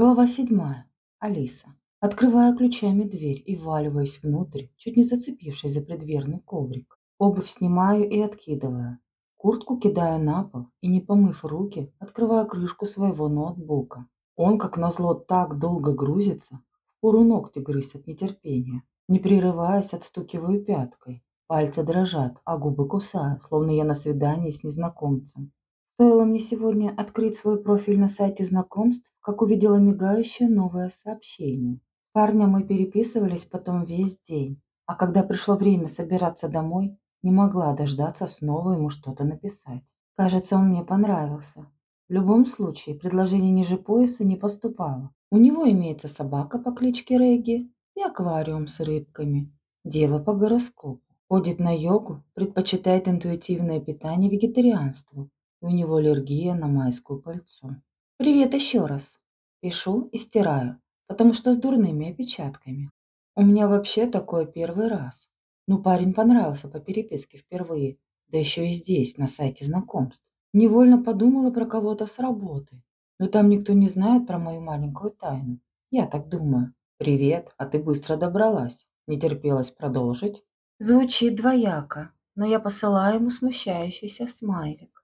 Глава седьмая. Алиса. Открываю ключами дверь и вваливаюсь внутрь, чуть не зацепившись за преддверный коврик. Обувь снимаю и откидываю. Куртку кидаю на пол и, не помыв руки, открываю крышку своего ноутбука. Он, как назло, так долго грузится, впору ногти грызть от нетерпения. Не прерываясь, отстукиваю пяткой. Пальцы дрожат, а губы кусаю, словно я на свидании с незнакомцем. Стоило мне сегодня открыть свой профиль на сайте знакомств, как увидела мигающее новое сообщение. Парня мы переписывались потом весь день, а когда пришло время собираться домой, не могла дождаться снова ему что-то написать. Кажется, он мне понравился. В любом случае, предложение ниже пояса не поступало. У него имеется собака по кличке Регги и аквариум с рыбками. Дева по гороскопу. Ходит на йогу, предпочитает интуитивное питание вегетарианству у него аллергия на майскую пыльцу. Привет еще раз. Пишу и стираю, потому что с дурными опечатками. У меня вообще такое первый раз. Ну, парень понравился по переписке впервые, да еще и здесь, на сайте знакомств. Невольно подумала про кого-то с работы, но там никто не знает про мою маленькую тайну. Я так думаю. Привет, а ты быстро добралась. Не терпелось продолжить? Звучит двояко, но я посылаю ему смущающийся смайлик.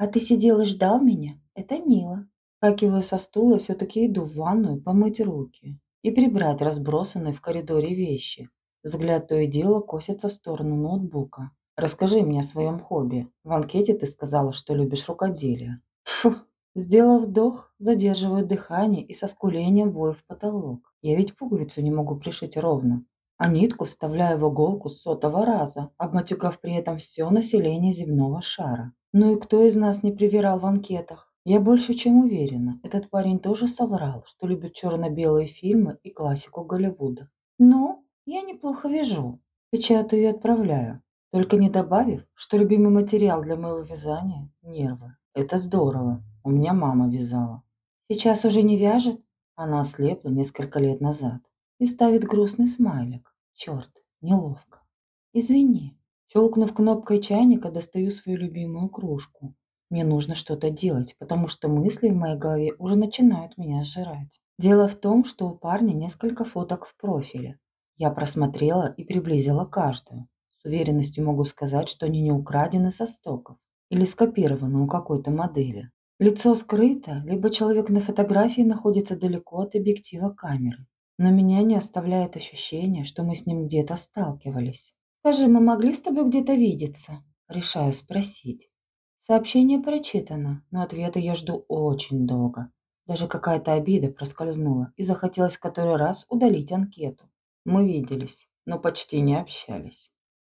А ты сидел и ждал меня? Это мило. Вскакиваю со стула, все-таки иду в ванную помыть руки и прибрать разбросанные в коридоре вещи. Взгляд то и дело косится в сторону ноутбука. Расскажи мне о своем хобби. В анкете ты сказала, что любишь рукоделие. Фу. Сделав вдох, задерживаю дыхание и со скулением вою в потолок. Я ведь пуговицу не могу пришить ровно. А нитку вставляю в иголку сотого раза, обматюкав при этом все население земного шара. Ну и кто из нас не привирал в анкетах? Я больше чем уверена, этот парень тоже соврал, что любит черно-белые фильмы и классику Голливуда. Но я неплохо вяжу. Печатаю и отправляю. Только не добавив, что любимый материал для моего вязания – нервы. Это здорово. У меня мама вязала. Сейчас уже не вяжет? Она ослепла несколько лет назад. И ставит грустный смайлик. Черт, неловко. Извини, Щелкнув кнопкой чайника, достаю свою любимую кружку. Мне нужно что-то делать, потому что мысли в моей голове уже начинают меня сжирать. Дело в том, что у парня несколько фоток в профиле. Я просмотрела и приблизила каждую. С уверенностью могу сказать, что они не украдены со стоков или скопированы у какой-то модели. Лицо скрыто, либо человек на фотографии находится далеко от объектива камеры. Но меня не оставляет ощущение, что мы с ним где-то сталкивались. «Скажи, мы могли с тобой где-то видеться?» Решаю спросить. Сообщение прочитано, но ответа я жду очень долго. Даже какая-то обида проскользнула и захотелось в который раз удалить анкету. Мы виделись, но почти не общались.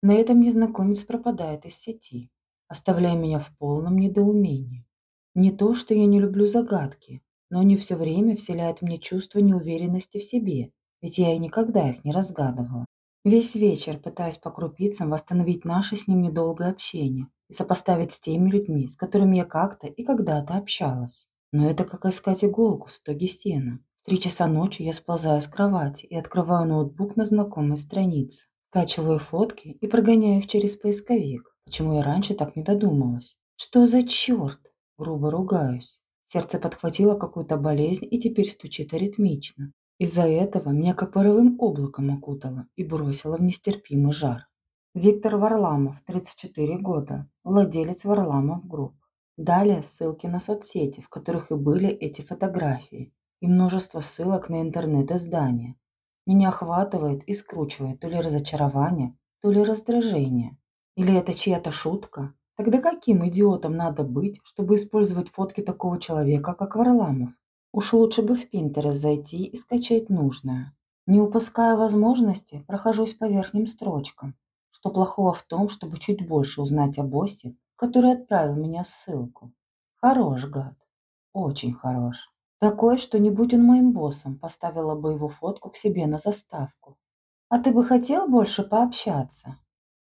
На этом незнакомец пропадает из сети, оставляя меня в полном недоумении. Не то, что я не люблю загадки, но они все время вселяют мне чувство неуверенности в себе, ведь я и никогда их не разгадывала. Весь вечер пытаюсь по крупицам восстановить наше с ним недолгое общение и сопоставить с теми людьми, с которыми я как-то и когда-то общалась. Но это как искать иголку в стоге сена. В три часа ночи я сползаю с кровати и открываю ноутбук на знакомой странице. Скачиваю фотки и прогоняю их через поисковик. Почему я раньше так не додумалась? Что за черт? Грубо ругаюсь. Сердце подхватило какую-то болезнь и теперь стучит аритмично. Из-за этого меня как паровым облаком окутало и бросило в нестерпимый жар. Виктор Варламов, 34 года, владелец Варламов Групп. Далее ссылки на соцсети, в которых и были эти фотографии, и множество ссылок на интернет-издания. Меня охватывает и скручивает то ли разочарование, то ли раздражение. Или это чья-то шутка? Тогда каким идиотом надо быть, чтобы использовать фотки такого человека, как Варламов? Уж лучше бы в Пинтерест зайти и скачать нужное. Не упуская возможности, прохожусь по верхним строчкам. Что плохого в том, чтобы чуть больше узнать о боссе, который отправил меня ссылку? Хорош, гад. Очень хорош. Такой, что не будь он моим боссом, поставила бы его фотку к себе на заставку. А ты бы хотел больше пообщаться?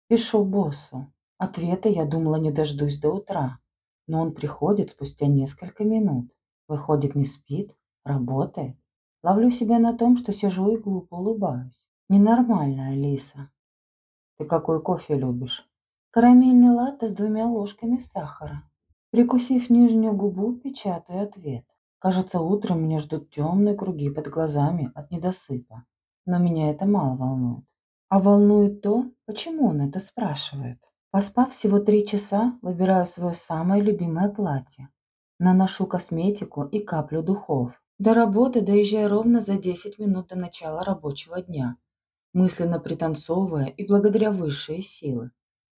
Пишу боссу. Ответа я думала не дождусь до утра, но он приходит спустя несколько минут. Выходит, не спит, работает. Ловлю себя на том, что сижу и глупо улыбаюсь. Ненормально, Алиса. Ты какой кофе любишь? Карамельный латте с двумя ложками сахара. Прикусив нижнюю губу, печатаю ответ. Кажется, утром меня ждут темные круги под глазами от недосыпа. Но меня это мало волнует. А волнует то, почему он это спрашивает. Поспав всего три часа, выбираю свое самое любимое платье. Наношу косметику и каплю духов. До работы доезжаю ровно за 10 минут до начала рабочего дня, мысленно пританцовывая и благодаря высшие силы.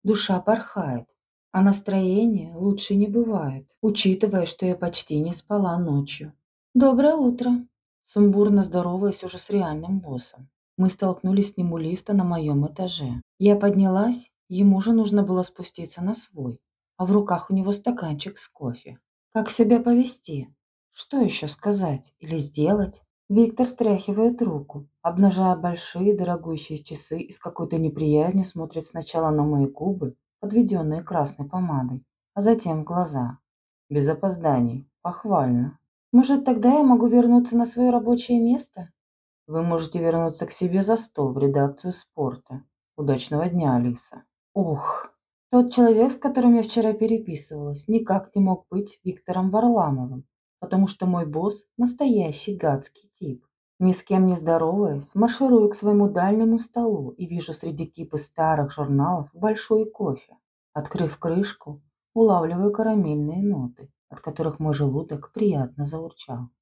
Душа порхает, а настроение лучше не бывает, учитывая, что я почти не спала ночью. «Доброе утро!» Сумбурно здороваясь уже с реальным боссом. Мы столкнулись с ним у лифта на моем этаже. Я поднялась, ему же нужно было спуститься на свой, а в руках у него стаканчик с кофе. Как себя повести? Что еще сказать или сделать? Виктор стряхивает руку, обнажая большие дорогущие часы и с какой-то неприязнью смотрит сначала на мои губы, подведенные красной помадой, а затем в глаза. Без опозданий. Похвально. Может, тогда я могу вернуться на свое рабочее место? Вы можете вернуться к себе за стол в редакцию спорта. Удачного дня, Алиса. Ох, тот человек, с которым я вчера переписывалась, никак не мог быть Виктором Варламовым потому что мой босс – настоящий гадский тип. Ни с кем не здороваясь, марширую к своему дальнему столу и вижу среди кипы старых журналов большой кофе. Открыв крышку, улавливаю карамельные ноты, от которых мой желудок приятно заурчал.